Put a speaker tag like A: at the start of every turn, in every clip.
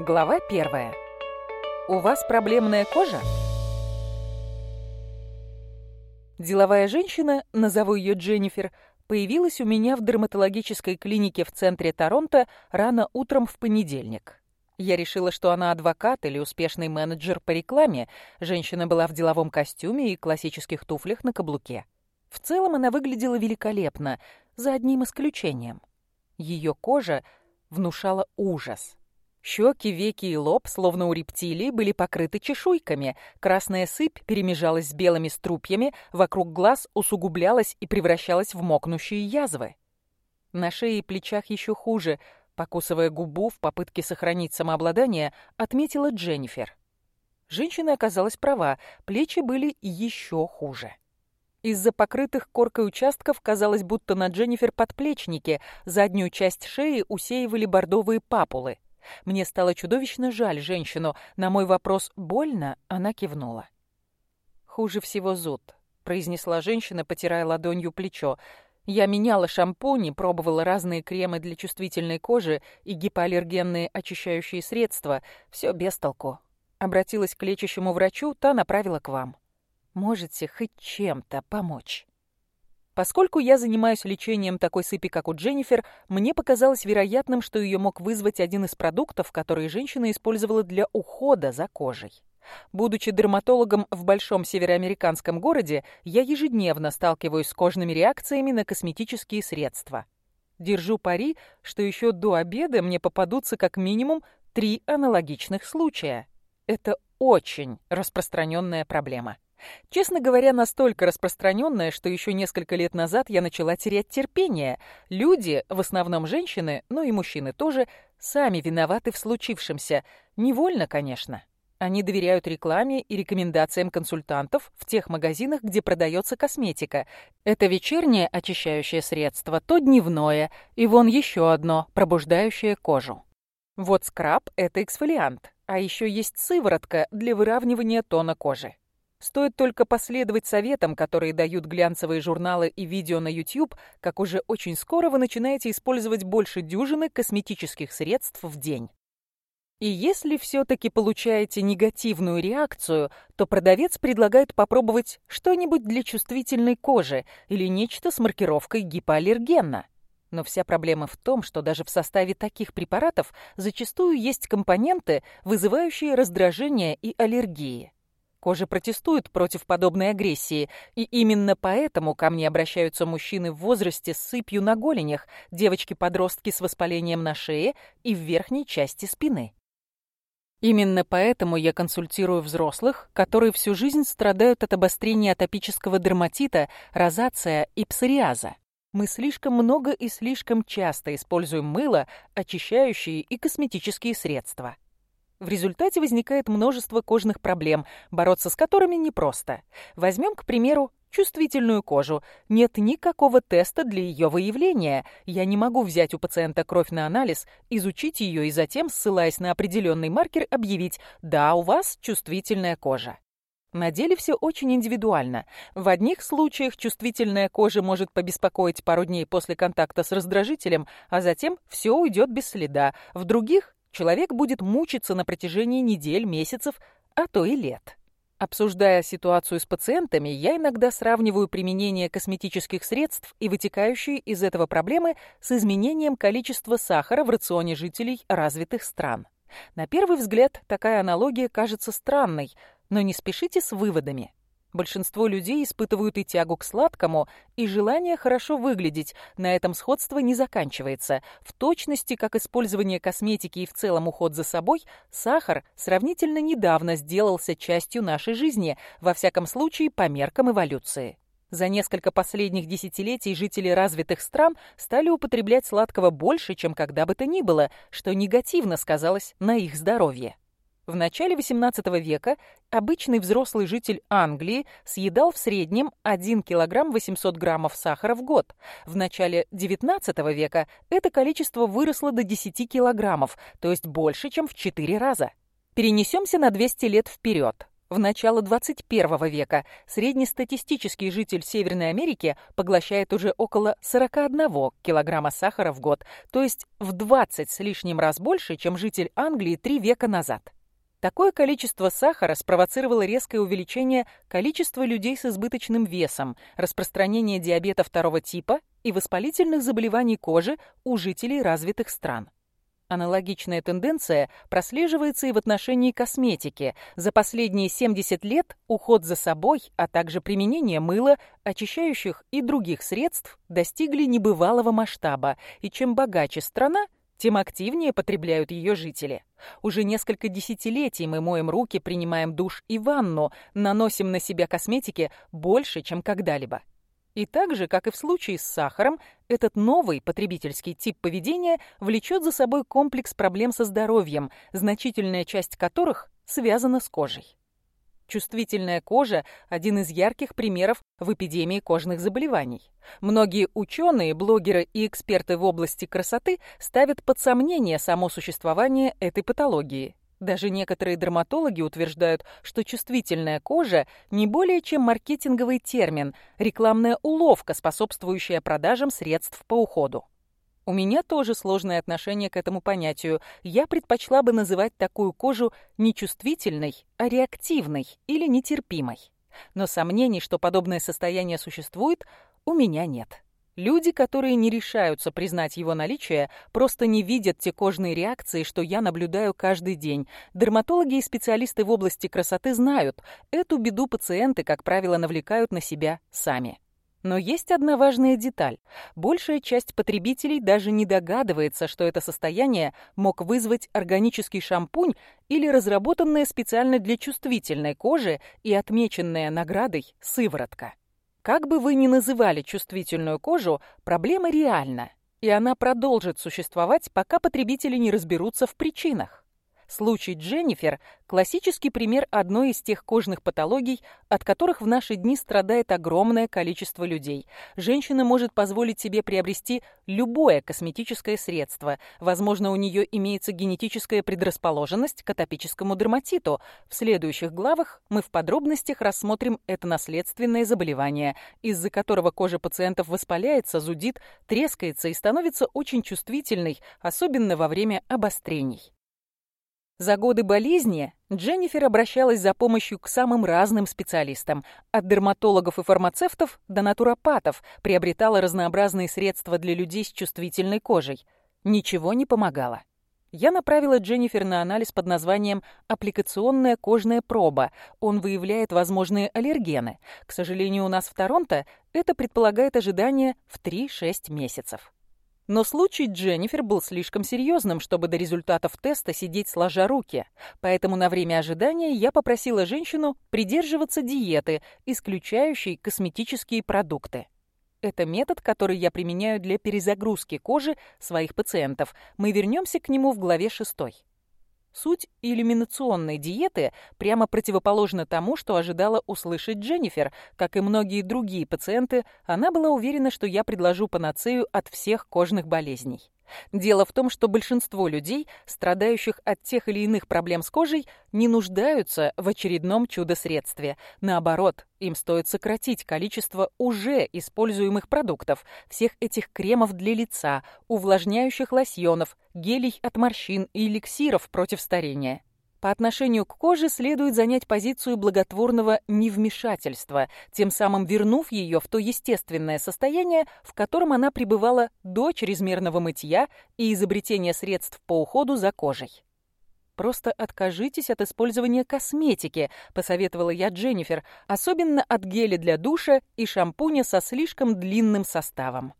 A: Глава первая. У вас проблемная кожа? Деловая женщина, назову ее Дженнифер, появилась у меня в дерматологической клинике в центре Торонто рано утром в понедельник. Я решила, что она адвокат или успешный менеджер по рекламе. Женщина была в деловом костюме и классических туфлях на каблуке. В целом она выглядела великолепно, за одним исключением. Ее кожа внушала ужас. Щеки, веки и лоб, словно у рептилии, были покрыты чешуйками. Красная сыпь перемежалась с белыми струпьями, вокруг глаз усугублялась и превращалась в мокнущие язвы. На шее и плечах еще хуже, покусывая губу в попытке сохранить самообладание, отметила Дженнифер. Женщина оказалась права, плечи были еще хуже. Из-за покрытых коркой участков казалось, будто на Дженнифер подплечники, заднюю часть шеи усеивали бордовые папулы – мне стало чудовищно жаль женщину. На мой вопрос «больно» она кивнула. «Хуже всего зуд», — произнесла женщина, потирая ладонью плечо. «Я меняла шампуни, пробовала разные кремы для чувствительной кожи и гипоаллергенные очищающие средства. Все без толку. Обратилась к лечащему врачу, та направила к вам. Можете хоть чем-то помочь». Поскольку я занимаюсь лечением такой сыпи, как у Дженнифер, мне показалось вероятным, что ее мог вызвать один из продуктов, которые женщина использовала для ухода за кожей. Будучи дерматологом в большом североамериканском городе, я ежедневно сталкиваюсь с кожными реакциями на косметические средства. Держу пари, что еще до обеда мне попадутся как минимум три аналогичных случая. Это очень распространенная проблема. Честно говоря, настолько распространенная, что еще несколько лет назад я начала терять терпение. Люди, в основном женщины, но и мужчины тоже, сами виноваты в случившемся. Невольно, конечно. Они доверяют рекламе и рекомендациям консультантов в тех магазинах, где продается косметика. Это вечернее очищающее средство, то дневное, и вон еще одно, пробуждающее кожу. Вот скраб – это эксфолиант, а еще есть сыворотка для выравнивания тона кожи. Стоит только последовать советам, которые дают глянцевые журналы и видео на YouTube, как уже очень скоро вы начинаете использовать больше дюжины косметических средств в день. И если все-таки получаете негативную реакцию, то продавец предлагает попробовать что-нибудь для чувствительной кожи или нечто с маркировкой гипоаллергенно. Но вся проблема в том, что даже в составе таких препаратов зачастую есть компоненты, вызывающие раздражение и аллергии. Кожа протестует против подобной агрессии, и именно поэтому ко мне обращаются мужчины в возрасте с сыпью на голенях, девочки-подростки с воспалением на шее и в верхней части спины. Именно поэтому я консультирую взрослых, которые всю жизнь страдают от обострения атопического дерматита, розация и псориаза. Мы слишком много и слишком часто используем мыло, очищающие и косметические средства. В результате возникает множество кожных проблем, бороться с которыми непросто. Возьмем, к примеру, чувствительную кожу. Нет никакого теста для ее выявления. Я не могу взять у пациента кровь на анализ, изучить ее и затем, ссылаясь на определенный маркер, объявить «Да, у вас чувствительная кожа». На деле все очень индивидуально. В одних случаях чувствительная кожа может побеспокоить пару дней после контакта с раздражителем, а затем все уйдет без следа. В других человек будет мучиться на протяжении недель, месяцев, а то и лет. Обсуждая ситуацию с пациентами, я иногда сравниваю применение косметических средств и вытекающие из этого проблемы с изменением количества сахара в рационе жителей развитых стран. На первый взгляд такая аналогия кажется странной, но не спешите с выводами. Большинство людей испытывают и тягу к сладкому, и желание хорошо выглядеть. На этом сходство не заканчивается. В точности, как использование косметики и в целом уход за собой, сахар сравнительно недавно сделался частью нашей жизни, во всяком случае по меркам эволюции. За несколько последних десятилетий жители развитых стран стали употреблять сладкого больше, чем когда бы то ни было, что негативно сказалось на их здоровье. В начале XVIII века обычный взрослый житель Англии съедал в среднем 1 кг 800 граммов сахара в год. В начале XIX века это количество выросло до 10 килограммов, то есть больше, чем в 4 раза. Перенесемся на 200 лет вперед. В начало 21 века среднестатистический житель Северной Америки поглощает уже около 41 килограмма сахара в год, то есть в 20 с лишним раз больше, чем житель Англии три века назад. Такое количество сахара спровоцировало резкое увеличение количества людей с избыточным весом, распространение диабета второго типа и воспалительных заболеваний кожи у жителей развитых стран. Аналогичная тенденция прослеживается и в отношении косметики. За последние 70 лет уход за собой, а также применение мыла, очищающих и других средств достигли небывалого масштаба, и чем богаче страна – тем активнее потребляют ее жители. Уже несколько десятилетий мы моем руки, принимаем душ и ванну, наносим на себя косметики больше, чем когда-либо. И так же, как и в случае с сахаром, этот новый потребительский тип поведения влечет за собой комплекс проблем со здоровьем, значительная часть которых связана с кожей. Чувствительная кожа – один из ярких примеров в эпидемии кожных заболеваний. Многие ученые, блогеры и эксперты в области красоты ставят под сомнение само существование этой патологии. Даже некоторые дерматологи утверждают, что чувствительная кожа – не более чем маркетинговый термин, рекламная уловка, способствующая продажам средств по уходу. У меня тоже сложное отношение к этому понятию. Я предпочла бы называть такую кожу не чувствительной, а реактивной или нетерпимой. Но сомнений, что подобное состояние существует, у меня нет. Люди, которые не решаются признать его наличие, просто не видят те кожные реакции, что я наблюдаю каждый день. Дерматологи и специалисты в области красоты знают, эту беду пациенты, как правило, навлекают на себя сами. Но есть одна важная деталь. Большая часть потребителей даже не догадывается, что это состояние мог вызвать органический шампунь или разработанная специально для чувствительной кожи и отмеченная наградой сыворотка. Как бы вы ни называли чувствительную кожу, проблема реальна, и она продолжит существовать, пока потребители не разберутся в причинах. Случай Дженнифер – классический пример одной из тех кожных патологий, от которых в наши дни страдает огромное количество людей. Женщина может позволить себе приобрести любое косметическое средство. Возможно, у нее имеется генетическая предрасположенность к атопическому дерматиту. В следующих главах мы в подробностях рассмотрим это наследственное заболевание, из-за которого кожа пациентов воспаляется, зудит, трескается и становится очень чувствительной, особенно во время обострений. За годы болезни Дженнифер обращалась за помощью к самым разным специалистам. От дерматологов и фармацевтов до натуропатов приобретала разнообразные средства для людей с чувствительной кожей. Ничего не помогало. Я направила Дженнифер на анализ под названием «Аппликационная кожная проба». Он выявляет возможные аллергены. К сожалению, у нас в Торонто это предполагает ожидание в 3-6 месяцев. Но случай Дженнифер был слишком серьезным, чтобы до результатов теста сидеть сложа руки. Поэтому на время ожидания я попросила женщину придерживаться диеты, исключающей косметические продукты. Это метод, который я применяю для перезагрузки кожи своих пациентов. Мы вернемся к нему в главе шестой. Суть иллюминационной диеты прямо противоположна тому, что ожидала услышать Дженнифер. Как и многие другие пациенты, она была уверена, что я предложу панацею от всех кожных болезней. Дело в том, что большинство людей, страдающих от тех или иных проблем с кожей, не нуждаются в очередном чудо-средстве. Наоборот, им стоит сократить количество уже используемых продуктов, всех этих кремов для лица, увлажняющих лосьонов, гелей от морщин и эликсиров против старения. По отношению к коже следует занять позицию благотворного невмешательства, тем самым вернув ее в то естественное состояние, в котором она пребывала до чрезмерного мытья и изобретения средств по уходу за кожей. «Просто откажитесь от использования косметики», – посоветовала я Дженнифер, особенно от геля для душа и шампуня со слишком длинным составом.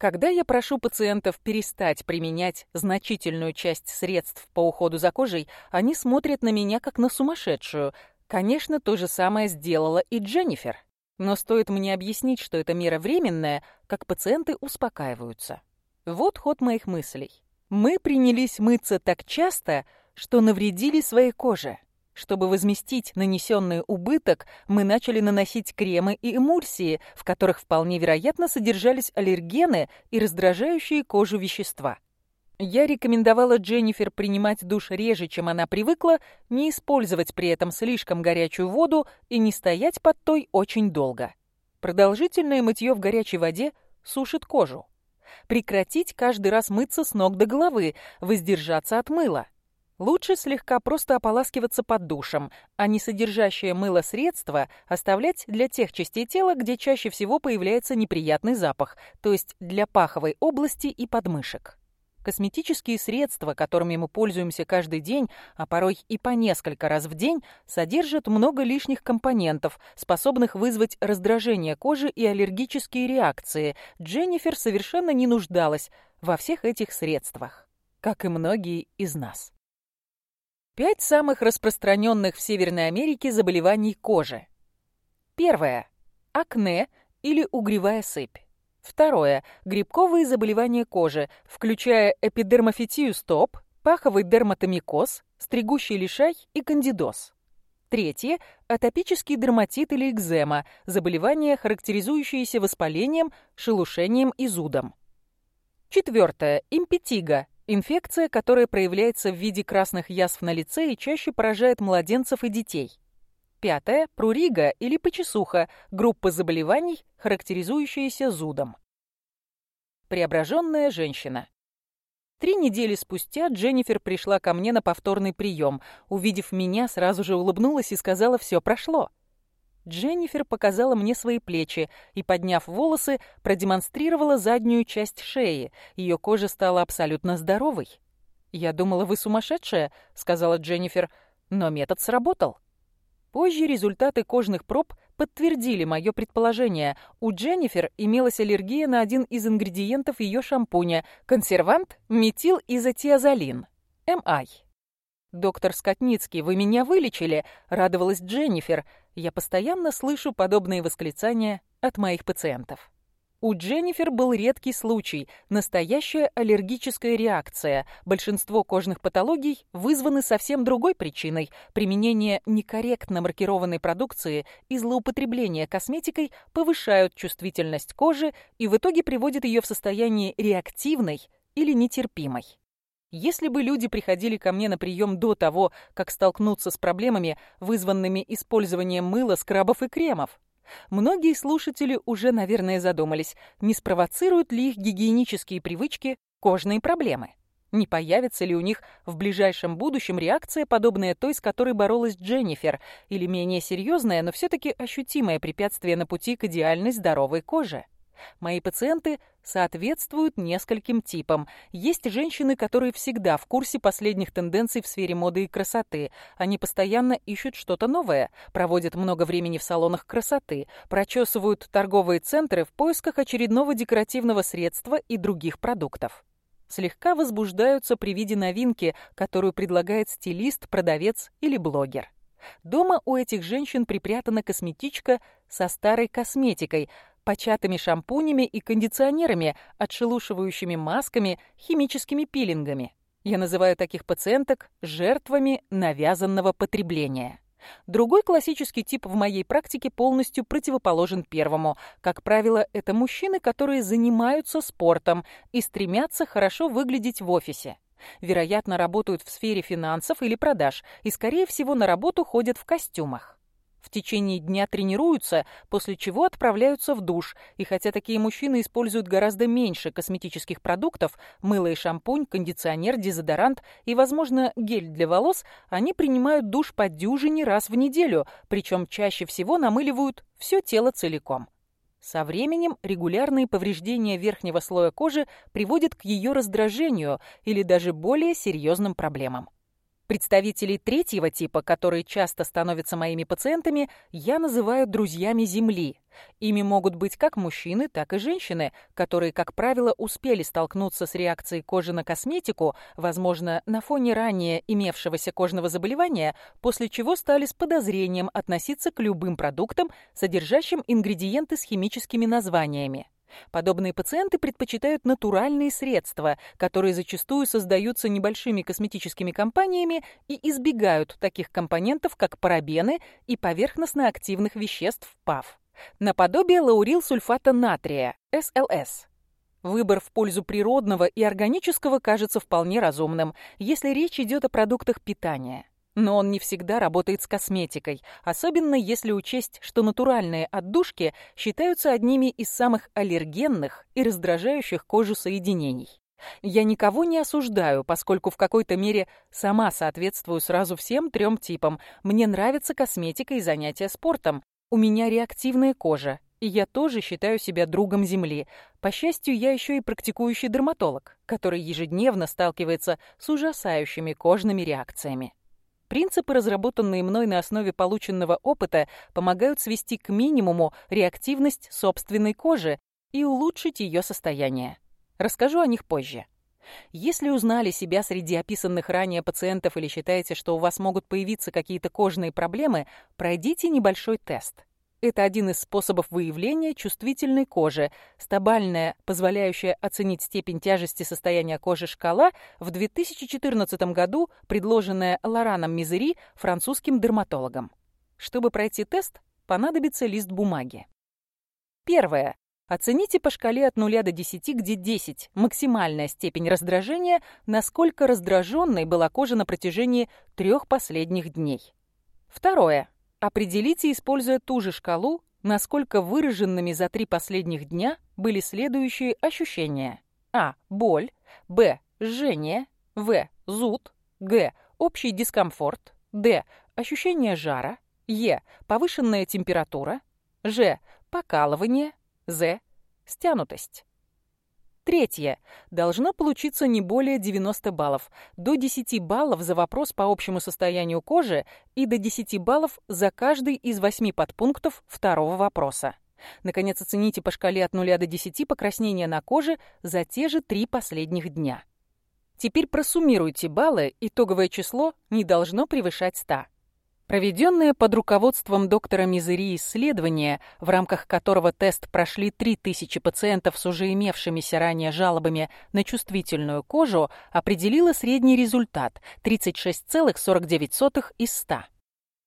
A: Когда я прошу пациентов перестать применять значительную часть средств по уходу за кожей, они смотрят на меня как на сумасшедшую. Конечно, то же самое сделала и Дженнифер. Но стоит мне объяснить, что это мера временная, как пациенты успокаиваются. Вот ход моих мыслей. Мы принялись мыться так часто, что навредили своей коже. Чтобы возместить нанесенный убыток, мы начали наносить кремы и эмульсии, в которых вполне вероятно содержались аллергены и раздражающие кожу вещества. Я рекомендовала Дженнифер принимать душ реже, чем она привыкла, не использовать при этом слишком горячую воду и не стоять под той очень долго. Продолжительное мытье в горячей воде сушит кожу. Прекратить каждый раз мыться с ног до головы, воздержаться от мыла – Лучше слегка просто ополаскиваться под душем, а не содержащее мыло средство оставлять для тех частей тела, где чаще всего появляется неприятный запах, то есть для паховой области и подмышек. Косметические средства, которыми мы пользуемся каждый день, а порой и по несколько раз в день, содержат много лишних компонентов, способных вызвать раздражение кожи и аллергические реакции. Дженнифер совершенно не нуждалась во всех этих средствах, как и многие из нас. Пять самых распространенных в Северной Америке заболеваний кожи. Первое. Акне или угревая сыпь. Второе. Грибковые заболевания кожи, включая эпидермофитию стоп, паховый дерматомикоз, стригущий лишай и кандидоз. Третье – атопический дерматит или экзема, заболевание, характеризующееся воспалением, шелушением и зудом. Четвертое – импетига, Инфекция, которая проявляется в виде красных язв на лице и чаще поражает младенцев и детей. Пятое – прурига или почесуха, группа заболеваний, характеризующаяся зудом. Преображенная женщина. Три недели спустя Дженнифер пришла ко мне на повторный прием. Увидев меня, сразу же улыбнулась и сказала «все прошло». Дженнифер показала мне свои плечи и, подняв волосы, продемонстрировала заднюю часть шеи. Ее кожа стала абсолютно здоровой. «Я думала, вы сумасшедшая», — сказала Дженнифер, — «но метод сработал». Позже результаты кожных проб подтвердили мое предположение. У Дженнифер имелась аллергия на один из ингредиентов ее шампуня – консервант метилизотиазолин, МАЙ. «Доктор Скотницкий, вы меня вылечили!» — радовалась Дженнифер. Я постоянно слышу подобные восклицания от моих пациентов. У Дженнифер был редкий случай – настоящая аллергическая реакция. Большинство кожных патологий вызваны совсем другой причиной – применение некорректно маркированной продукции и злоупотребление косметикой повышают чувствительность кожи и в итоге приводят ее в состояние реактивной или нетерпимой. Если бы люди приходили ко мне на прием до того, как столкнуться с проблемами, вызванными использованием мыла, скрабов и кремов, Многие слушатели уже, наверное, задумались, не спровоцируют ли их гигиенические привычки кожные проблемы. Не появится ли у них в ближайшем будущем реакция, подобная той, с которой боролась Дженнифер, или менее серьезное, но все-таки ощутимое препятствие на пути к идеальной здоровой коже? Мои пациенты соответствуют нескольким типам. Есть женщины, которые всегда в курсе последних тенденций в сфере моды и красоты. Они постоянно ищут что-то новое, проводят много времени в салонах красоты, прочесывают торговые центры в поисках очередного декоративного средства и других продуктов. Слегка возбуждаются при виде новинки, которую предлагает стилист, продавец или блогер. Дома у этих женщин припрятана косметичка со старой косметикой – початыми шампунями и кондиционерами, отшелушивающими масками, химическими пилингами. Я называю таких пациенток жертвами навязанного потребления. Другой классический тип в моей практике полностью противоположен первому. Как правило, это мужчины, которые занимаются спортом и стремятся хорошо выглядеть в офисе. Вероятно, работают в сфере финансов или продаж и, скорее всего, на работу ходят в костюмах. В течение дня тренируются, после чего отправляются в душ. И хотя такие мужчины используют гораздо меньше косметических продуктов – мыло и шампунь, кондиционер, дезодорант и, возможно, гель для волос, они принимают душ по дюжине раз в неделю, причем чаще всего намыливают все тело целиком. Со временем регулярные повреждения верхнего слоя кожи приводят к ее раздражению или даже более серьезным проблемам. Представителей третьего типа, которые часто становятся моими пациентами, я называю друзьями Земли. Ими могут быть как мужчины, так и женщины, которые, как правило, успели столкнуться с реакцией кожи на косметику, возможно, на фоне ранее имевшегося кожного заболевания, после чего стали с подозрением относиться к любым продуктам, содержащим ингредиенты с химическими названиями. Подобные пациенты предпочитают натуральные средства, которые зачастую создаются небольшими косметическими компаниями и избегают таких компонентов, как парабены и поверхностно-активных веществ ПАВ. Наподобие лаурилсульфата натрия, СЛС. Выбор в пользу природного и органического кажется вполне разумным, если речь идет о продуктах питания. Но он не всегда работает с косметикой, особенно если учесть, что натуральные отдушки считаются одними из самых аллергенных и раздражающих кожу соединений. Я никого не осуждаю, поскольку в какой-то мере сама соответствую сразу всем трем типам. Мне нравится косметика и занятия спортом. У меня реактивная кожа, и я тоже считаю себя другом Земли. По счастью, я еще и практикующий дерматолог, который ежедневно сталкивается с ужасающими кожными реакциями. Принципы, разработанные мной на основе полученного опыта, помогают свести к минимуму реактивность собственной кожи и улучшить ее состояние. Расскажу о них позже. Если узнали себя среди описанных ранее пациентов или считаете, что у вас могут появиться какие-то кожные проблемы, пройдите небольшой тест – это один из способов выявления чувствительной кожи. Стабальная, позволяющая оценить степень тяжести состояния кожи шкала, в 2014 году предложенная Лораном Мизери французским дерматологом. Чтобы пройти тест, понадобится лист бумаги. Первое. Оцените по шкале от 0 до 10, где 10 – максимальная степень раздражения, насколько раздраженной была кожа на протяжении трех последних дней. Второе. Определите, используя ту же шкалу, насколько выраженными за три последних дня были следующие ощущения. А. Боль. Б. Жжение. В. Зуд. Г. Общий дискомфорт. Д. Ощущение жара. Е. Повышенная температура. Ж. Покалывание. З. Стянутость. Третье. Должно получиться не более 90 баллов. До 10 баллов за вопрос по общему состоянию кожи и до 10 баллов за каждый из 8 подпунктов второго вопроса. Наконец, оцените по шкале от 0 до 10 покраснение на коже за те же три последних дня. Теперь просуммируйте баллы, итоговое число не должно превышать 100. Проведенное под руководством доктора Мизери исследование, в рамках которого тест прошли 3000 пациентов с уже имевшимися ранее жалобами на чувствительную кожу, определило средний результат – 36,49 из 100.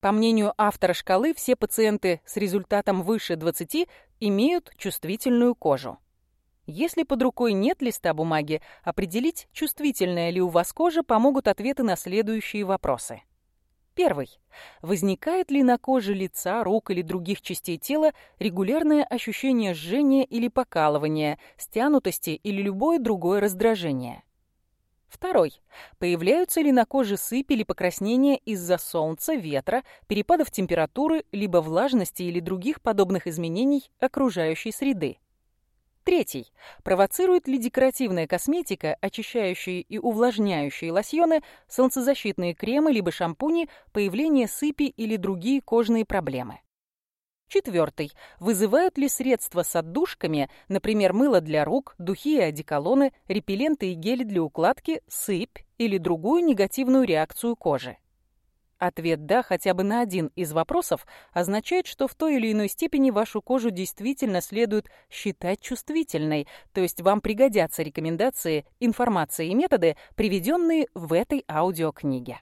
A: По мнению автора шкалы, все пациенты с результатом выше 20 имеют чувствительную кожу. Если под рукой нет листа бумаги, определить, чувствительная ли у вас кожа, помогут ответы на следующие вопросы – Первый. Возникает ли на коже лица, рук или других частей тела регулярное ощущение жжения или покалывания, стянутости или любое другое раздражение? Второй. Появляются ли на коже сыпь или покраснения из-за солнца, ветра, перепадов температуры, либо влажности или других подобных изменений окружающей среды? Третий. Провоцирует ли декоративная косметика, очищающие и увлажняющие лосьоны, солнцезащитные кремы либо шампуни, появление сыпи или другие кожные проблемы? Четвертый. Вызывают ли средства с отдушками, например, мыло для рук, духи и одеколоны, репелленты и гели для укладки, сыпь или другую негативную реакцию кожи? Ответ «да» хотя бы на один из вопросов означает, что в той или иной степени вашу кожу действительно следует считать чувствительной, то есть вам пригодятся рекомендации, информация и методы, приведенные в этой аудиокниге.